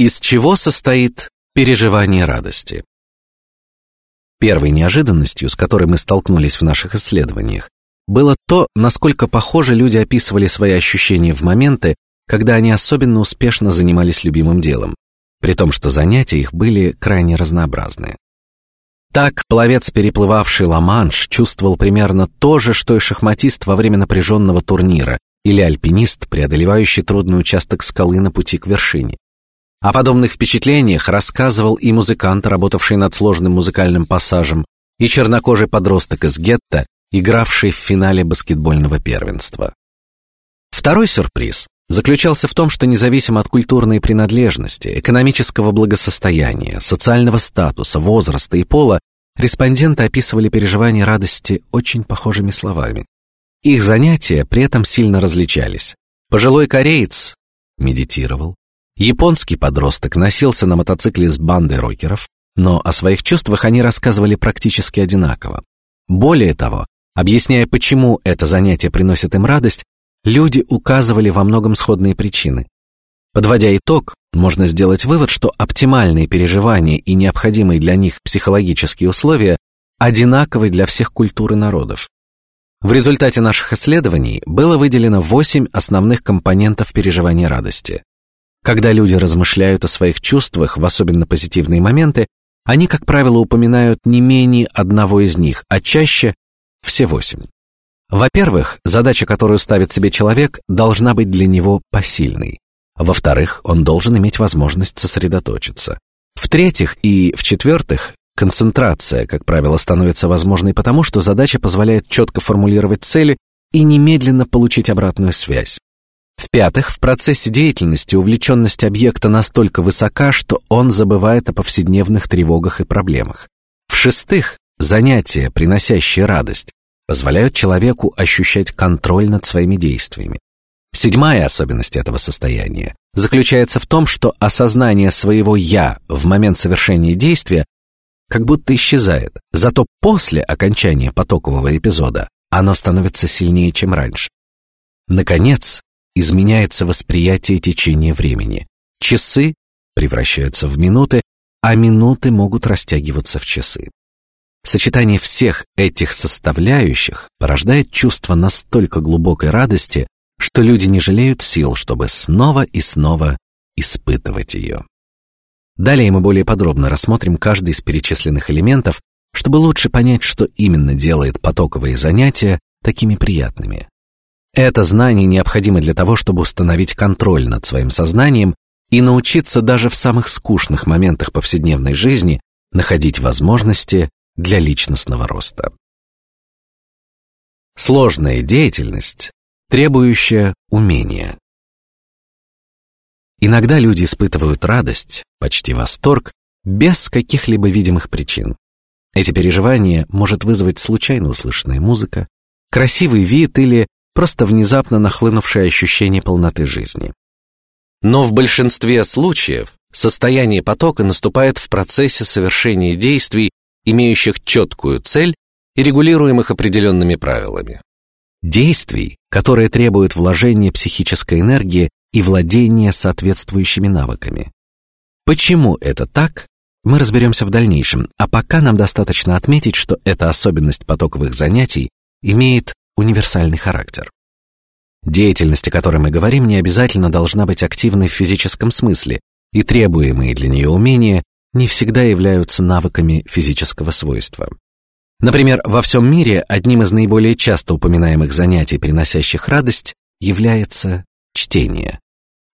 Из чего состоит переживание радости? Первой неожиданностью, с которой мы столкнулись в наших исследованиях, было то, насколько похоже люди описывали свои ощущения в моменты, когда они особенно успешно занимались любимым делом, при том, что занятия их были крайне разнообразные. Так пловец, переплывавший Ла-Манш, чувствовал примерно то же, что и шахматист во время напряженного турнира или альпинист, преодолевающий трудный участок скалы на пути к вершине. О подобных впечатлениях рассказывал и музыкант, работавший над сложным музыкальным пассажем, и чернокожий подросток из гетто, игравший в финале баскетбольного первенства. Второй сюрприз заключался в том, что независимо от культурной принадлежности, экономического благосостояния, социального статуса, возраста и пола, респонденты описывали переживания радости очень похожими словами. Их занятия при этом сильно различались. Пожилой кореец медитировал, Японский подросток носился на мотоцикле с бандой рокеров, но о своих чувствах они рассказывали практически одинаково. Более того, объясняя, почему это занятие приносит им радость, люди указывали во многом сходные причины. Подводя итог, можно сделать вывод, что оптимальные переживания и необходимые для них психологические условия одинаковы для всех культур и народов. В результате наших исследований было выделено восемь основных компонентов переживания радости. Когда люди размышляют о своих чувствах, в особенно позитивные моменты, они, как правило, упоминают не менее одного из них, а чаще все восемь. Во-первых, задача, которую ставит себе человек, должна быть для него посильной. Во-вторых, он должен иметь возможность сосредоточиться. В-третьих и в-четвертых, концентрация, как правило, становится возможной потому, что задача позволяет четко формулировать цели и немедленно получить обратную связь. В-пятых, в процессе деятельности увлеченность объекта настолько высока, что он забывает о повседневных тревогах и проблемах. В-шестых, занятия, приносящие радость, позволяют человеку ощущать контроль над своими действиями. Седьмая особенность этого состояния заключается в том, что осознание своего я в момент совершения действия как будто исчезает, зато после окончания потокового эпизода оно становится сильнее, чем раньше. Наконец, изменяется восприятие течения времени. Часы превращаются в минуты, а минуты могут растягиваться в часы. Сочетание всех этих составляющих порождает чувство настолько глубокой радости, что люди не жалеют сил, чтобы снова и снова испытывать ее. Далее мы более подробно рассмотрим каждый из перечисленных элементов, чтобы лучше понять, что именно делает потоковые занятия такими приятными. Это знание необходимо для того, чтобы установить контроль над своим сознанием и научиться даже в самых скучных моментах повседневной жизни находить возможности для личностного роста. Сложная деятельность, требующая умения. Иногда люди испытывают радость, почти восторг, без каких-либо видимых причин. Эти переживания может вызвать случайно услышанная музыка, красивый вид или просто внезапно нахлынувшее ощущение полноты жизни. Но в большинстве случаев состояние потока наступает в процессе совершения действий, имеющих четкую цель и регулируемых определенными правилами. Действий, которые требуют вложения психической энергии и владения соответствующими навыками. Почему это так? Мы разберемся в дальнейшем, а пока нам достаточно отметить, что эта особенность потоковых занятий имеет универсальный характер. Деятельность, о которой мы говорим, не обязательно должна быть активной в физическом смысле, и требуемые для нее умения не всегда являются навыками физического свойства. Например, во всем мире одним из наиболее часто упоминаемых занятий, приносящих радость, является чтение.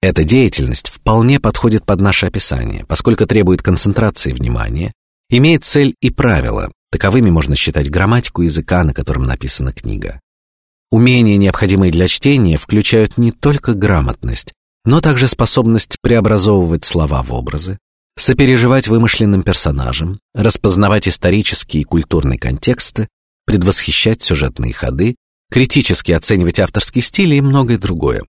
Эта деятельность вполне подходит под наше описание, поскольку требует концентрации внимания, имеет цель и правила. Таковыми можно считать грамматику языка, на котором написана книга. Умения, необходимые для чтения, включают не только грамотность, но также способность преобразовывать слова в образы, сопереживать вымышленным персонажам, распознавать исторические и культурные контексты, предвосхищать сюжетные ходы, критически оценивать авторский стиль и многое другое.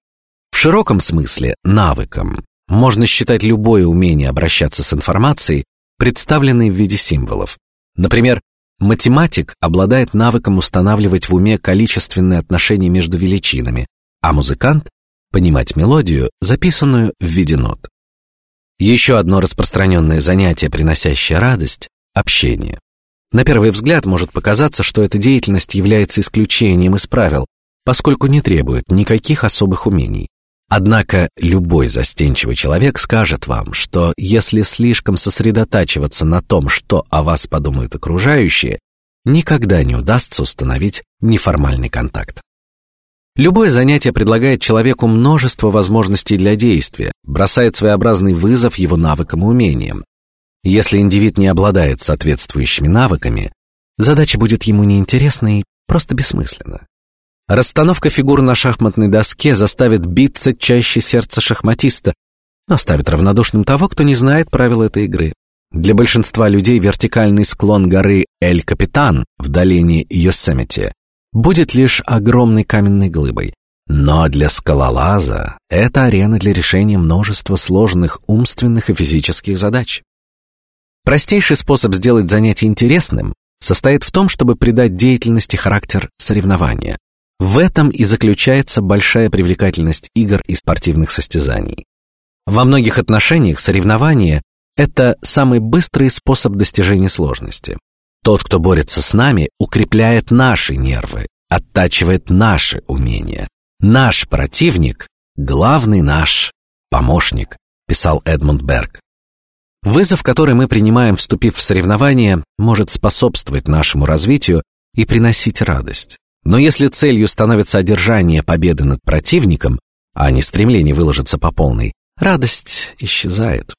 В широком смысле навыком можно считать любое умение обращаться с информацией, представленной в виде символов. Например, Математик обладает навыком устанавливать в уме количественные отношения между величинами, а музыкант понимать мелодию, записанную в виде нот. Еще одно распространенное занятие, приносящее радость – общение. На первый взгляд может показаться, что эта деятельность является исключением из правил, поскольку не требует никаких особых умений. Однако любой застенчивый человек скажет вам, что если слишком сосредотачиваться на том, что о вас подумают окружающие, никогда не удастся установить неформальный контакт. Любое занятие предлагает человеку множество возможностей для действия, бросает своеобразный вызов его навыкам и умениям. Если индивид не обладает соответствующими навыками, задача будет ему неинтересна и просто бессмысленна. Расстановка фигур на шахматной доске заставит биться чаще сердце шахматиста, но оставит равнодушным того, кто не знает правил этой игры. Для большинства людей вертикальный склон горы Эль-Капитан в долине Йосемити будет лишь огромной каменной глыбой. Но для скалолаза это арена для решения множества сложных умственных и физических задач. Простейший способ сделать занятие интересным состоит в том, чтобы придать деятельности характер соревнования. В этом и заключается большая привлекательность игр и спортивных состязаний. Во многих отношениях соревнование – это самый быстрый способ достижения сложности. Тот, кто борется с нами, укрепляет наши нервы, оттачивает наши умения. Наш противник – главный наш помощник, писал Эдмунд Берг. Вызов, который мы принимаем, вступив в соревнование, может способствовать нашему развитию и приносить радость. Но если целью становится одержание победы над противником, а не стремление выложиться по полной, радость исчезает.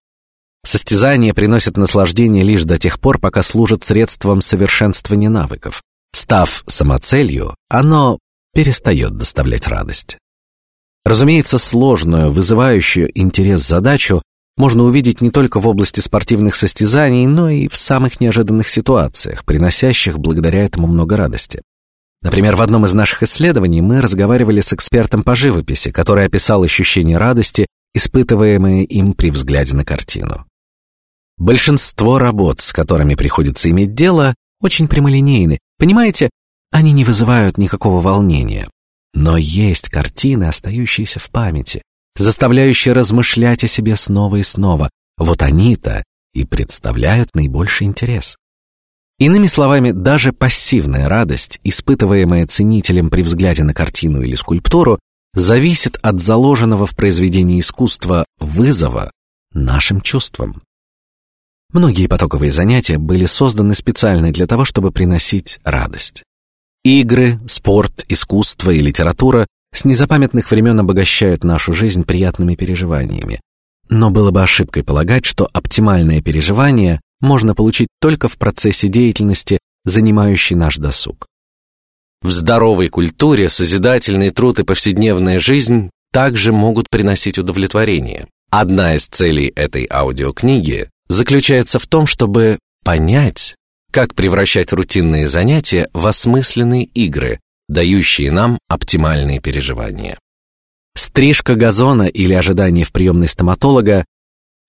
Состязание приносит наслаждение лишь до тех пор, пока служит средством совершенствования навыков. Став самоцелью, оно перестает доставлять радость. Разумеется, сложную, вызывающую интерес задачу можно увидеть не только в области спортивных состязаний, но и в самых неожиданных ситуациях, приносящих благодаря этому много радости. Например, в одном из наших исследований мы разговаривали с экспертом по живописи, который описал ощущение радости, испытываемые им при взгляде на картину. Большинство работ, с которыми приходится иметь дело, очень прямолинейны. Понимаете, они не вызывают никакого волнения. Но есть картины, остающиеся в памяти, заставляющие размышлять о себе снова и снова. Вот они-то и представляют наибольший интерес. Иными словами, даже пассивная радость, испытываемая ценителем при взгляде на картину или скульптуру, зависит от заложенного в произведении искусства вызова нашим чувствам. Многие потоковые занятия были созданы специально для того, чтобы приносить радость. Игры, спорт, искусство и литература с незапамятных времен обогащают нашу жизнь приятными переживаниями. Но было бы ошибкой полагать, что оптимальное переживание можно получить только в процессе деятельности, занимающей наш досуг. В здоровой культуре созидательный труд и повседневная жизнь также могут приносить удовлетворение. Одна из целей этой аудиокниги заключается в том, чтобы понять, как превращать рутинные занятия в осмысленные игры, дающие нам оптимальные переживания. Стрижка газона или ожидание в приемной стоматолога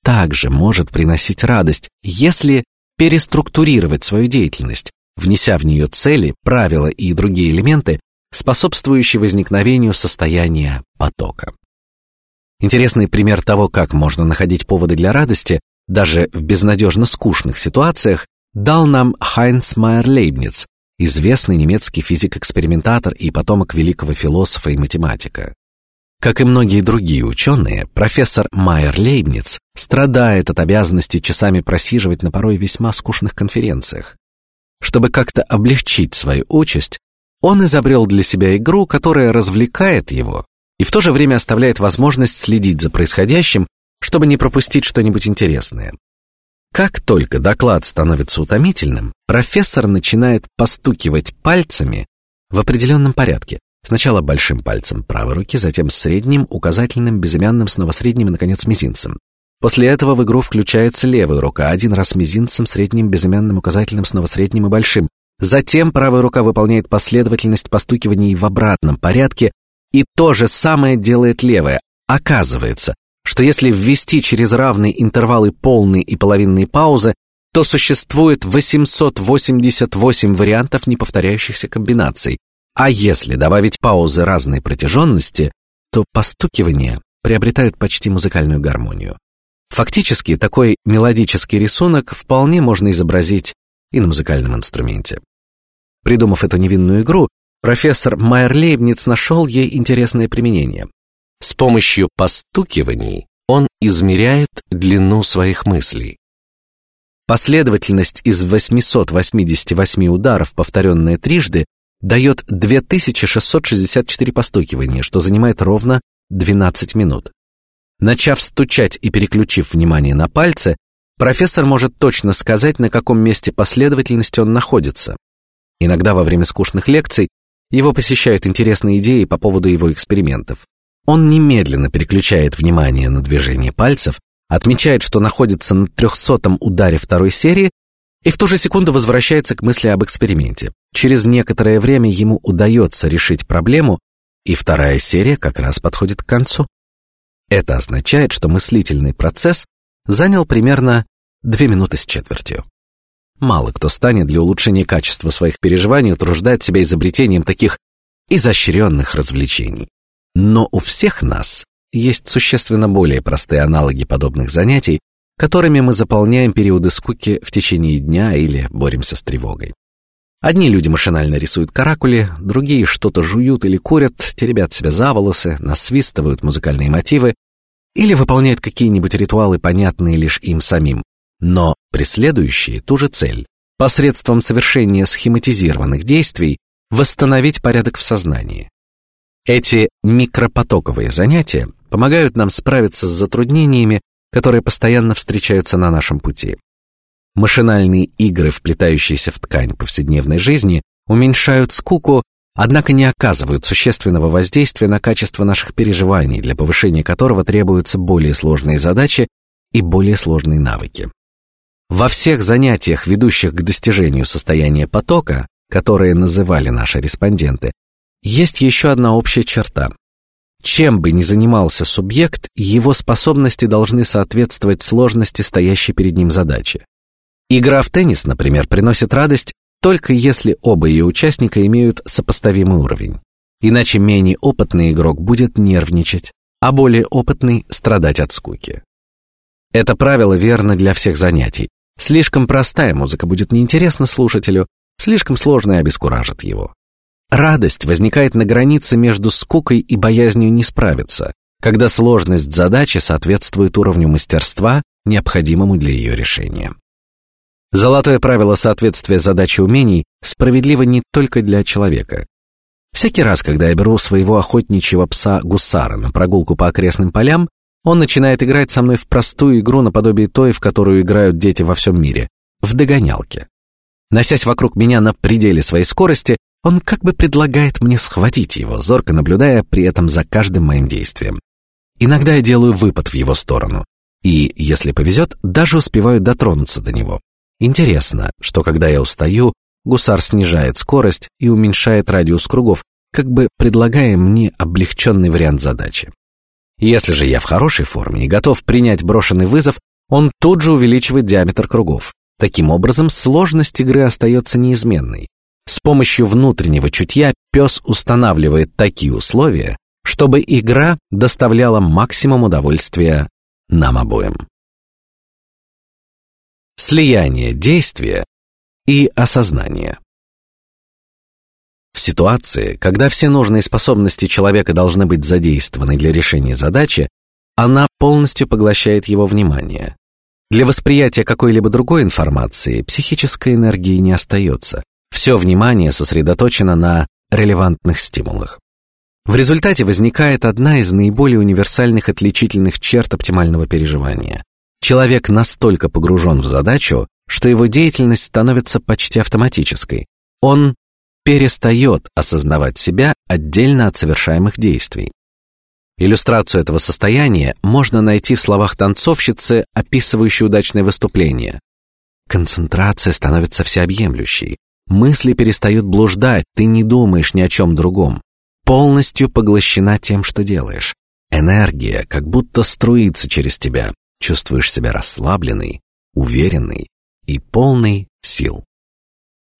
также может приносить радость, если переструктурировать свою деятельность, внеся в нее цели, правила и другие элементы, способствующие возникновению состояния потока. Интересный пример того, как можно находить поводы для радости, даже в безнадежно скучных ситуациях, дал нам Хайнц Майер Лейбниц, известный немецкий физик-экспериментатор и потомок великого философа и математика. Как и многие другие ученые, профессор Майер Лейбниц страдает от обязанности часами просиживать на порой весьма скучных конференциях. Чтобы как-то облегчить свою участь, он изобрел для себя игру, которая развлекает его и в то же время оставляет возможность следить за происходящим, чтобы не пропустить что-нибудь интересное. Как только доклад становится утомительным, профессор начинает постукивать пальцами в определенном порядке, Сначала большим пальцем правой руки, затем средним, указательным, безымянным, снова средним и, наконец, мизинцем. После этого в игру включается левая рука, один раз мизинцем, средним, безымянным, указательным, снова средним и большим. Затем правая рука выполняет последовательность постукиваний в обратном порядке, и то же самое делает левая. Оказывается, что если ввести через равные интервалы полные и половинные паузы, то существует 888 вариантов неповторяющихся комбинаций. А если добавить паузы разной протяженности, то постукивания приобретают почти музыкальную гармонию. Фактически, такой мелодический рисунок вполне можно изобразить и на музыкальном инструменте. Придумав эту невинную игру, профессор Майер Лейбниц нашел ей интересное применение. С помощью постукиваний он измеряет длину своих мыслей. Последовательность из 888 ударов, повторенная трижды, дает 2664 постукивания, что занимает ровно 12 минут. Начав стучать и переключив внимание на пальцы, профессор может точно сказать, на каком месте последовательности он находится. Иногда во время скучных лекций его посещают интересные идеи по поводу его экспериментов. Он немедленно переключает внимание на движение пальцев, отмечает, что находится на трехсотом ударе второй серии, и в ту же секунду возвращается к мысли об эксперименте. Через некоторое время ему удается решить проблему, и вторая серия как раз подходит к концу. Это означает, что мыслительный процесс занял примерно две минуты с четвертью. Мало кто станет для улучшения качества своих переживаний утруждать себя изобретением таких изощренных развлечений. Но у всех нас есть существенно более простые аналоги подобных занятий, которыми мы заполняем периоды скуки в течение дня или боремся с тревогой. Одни люди машинально рисуют каракули, другие что-то жуют или курят, теребят себя за волосы, насвистывают музыкальные мотивы или выполняют какие-нибудь ритуалы, понятные лишь им самим, но преследующие ту же цель посредством совершения схематизированных действий восстановить порядок в сознании. Эти микропотоковые занятия помогают нам справиться с затруднениями, которые постоянно встречаются на нашем пути. Машинальные игры, вплетающиеся в ткань повседневной жизни, уменьшают скуку, однако не оказывают существенного воздействия на качество наших переживаний, для повышения которого требуются более сложные задачи и более сложные навыки. Во всех занятиях, ведущих к достижению состояния потока, которые называли наши респонденты, есть еще одна общая черта. Чем бы ни занимался субъект, его способности должны соответствовать сложности стоящей перед ним задачи. Игра в теннис, например, приносит радость только если оба ее участника имеют сопоставимый уровень. Иначе менее опытный игрок будет нервничать, а более опытный страдать от скуки. Это правило верно для всех занятий. Слишком простая музыка будет неинтересна слушателю, слишком сложная обескуражит его. Радость возникает на границе между скукой и боязнью не справиться, когда сложность задачи соответствует уровню мастерства, необходимому для ее решения. Золотое правило соответствия задачи умений справедливо не только для человека. Всякий раз, когда я беру своего охотничьего пса Гусара на прогулку по окрестным полям, он начинает играть со мной в простую игру наподобие той, в которую играют дети во всем мире, в догонялки. Носясь вокруг меня на пределе своей скорости, он как бы предлагает мне схватить его, зорко наблюдая при этом за каждым моим действием. Иногда я делаю выпад в его сторону, и, если повезет, даже успеваю дотронуться до него. Интересно, что когда я устаю, гусар снижает скорость и уменьшает радиус кругов, как бы предлагая мне облегченный вариант задачи. Если же я в хорошей форме и готов принять брошенный вызов, он тут же увеличивает диаметр кругов. Таким образом, сложность игры остается неизменной. С помощью внутреннего чутья пес устанавливает такие условия, чтобы игра доставляла максимум удовольствия нам обоим. Слияние действия и осознания. В ситуации, когда все нужные способности человека должны быть задействованы для решения задачи, она полностью поглощает его внимание. Для восприятия какой-либо другой информации психической энергии не остается. Все внимание сосредоточено на релевантных стимулах. В результате возникает одна из наиболее универсальных отличительных черт оптимального переживания. Человек настолько погружен в задачу, что его деятельность становится почти автоматической. Он перестает осознавать себя отдельно от совершаемых действий. Иллюстрацию этого состояния можно найти в словах танцовщицы, описывающей удачное выступление. Концентрация становится всеобъемлющей. Мысли перестают блуждать, ты не думаешь ни о чем другом. Полностью поглощена тем, что делаешь. Энергия как будто струится через тебя. Чувствуешь себя расслабленный, уверенный и полный сил.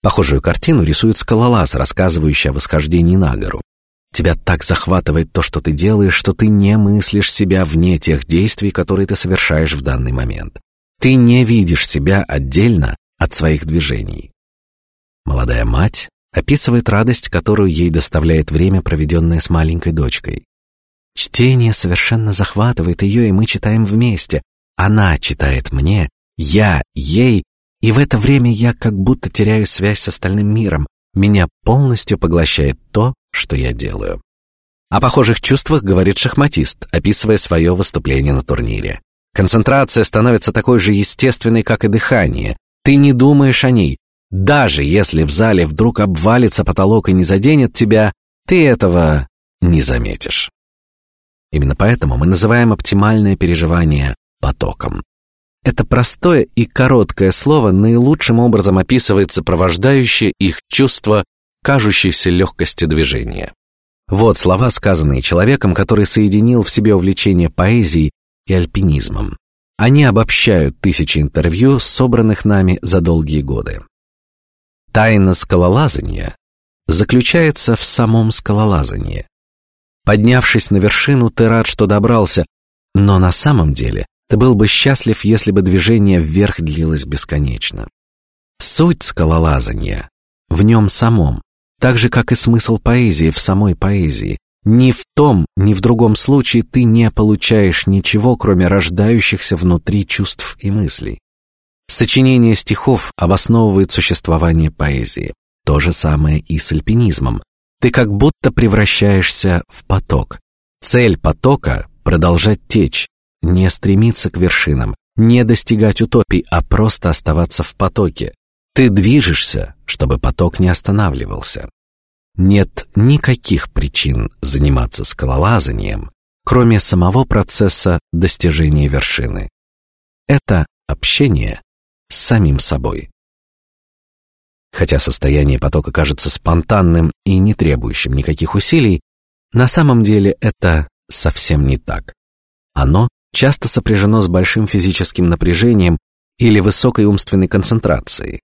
Похожую картину рисует скалолаз, рассказывающий о восхождении на гору. Тебя так захватывает то, что ты делаешь, что ты не мыслишь себя вне тех действий, которые ты совершаешь в данный момент. Ты не видишь себя отдельно от своих движений. Молодая мать описывает радость, которую ей доставляет время, проведенное с маленькой дочкой. Чтение совершенно захватывает ее, и мы читаем вместе. Она читает мне, я ей, и в это время я как будто теряю связь с остальным миром. Меня полностью поглощает то, что я делаю. О похожих чувствах говорит шахматист, описывая свое выступление на турнире. Концентрация становится такой же естественной, как и дыхание. Ты не думаешь о ней. Даже если в зале вдруг обвалится потолок и не заденет тебя, ты этого не заметишь. Именно поэтому мы называем оптимальное переживание потоком. Это простое и короткое слово наилучшим образом описывает сопровождающее их чувство кажущейся легкости движения. Вот слова, сказанные человеком, который соединил в себе увлечение поэзией и альпинизмом. Они обобщают тысячи интервью, собранных нами за долгие годы. Тайна скалолазания заключается в самом скалолазании. Поднявшись на вершину, ты рад, что добрался, но на самом деле ты был бы счастлив, если бы движение вверх длилось бесконечно. Суть скалолазания в нем самом, так же как и смысл поэзии в самой поэзии. Ни в том, ни в другом случае ты не получаешь ничего, кроме рождающихся внутри чувств и мыслей. Сочинение стихов обосновывает существование поэзии. То же самое и с альпинизмом. Ты как будто превращаешься в поток. Цель потока — продолжать течь, не стремиться к вершинам, не достигать утопий, а просто оставаться в потоке. Ты движешься, чтобы поток не останавливался. Нет никаких причин заниматься скалолазанием, кроме самого процесса достижения вершины. Это общение с самим собой. Хотя состояние потока кажется спонтанным и не требующим никаких усилий, на самом деле это совсем не так. Оно часто сопряжено с большим физическим напряжением или высокой умственной концентрацией.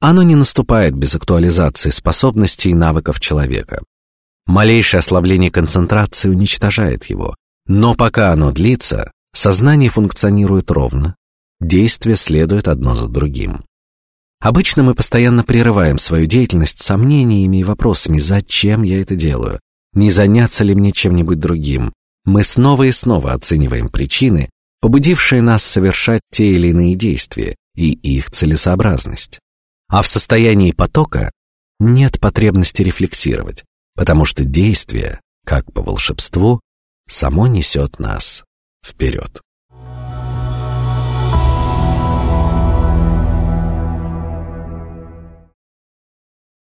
Оно не наступает без актуализации способностей и навыков человека. Малейшее ослабление концентрации уничтожает его. Но пока оно длится, сознание функционирует ровно, действия следуют одно за другим. Обычно мы постоянно прерываем свою деятельность сомнениями и вопросами: зачем я это делаю? Не заняться ли мне чем-нибудь другим? Мы снова и снова оцениваем причины, побудившие нас совершать те или иные действия и их целесообразность. А в состоянии потока нет потребности рефлексировать, потому что действие, как по волшебству, само несет нас вперед.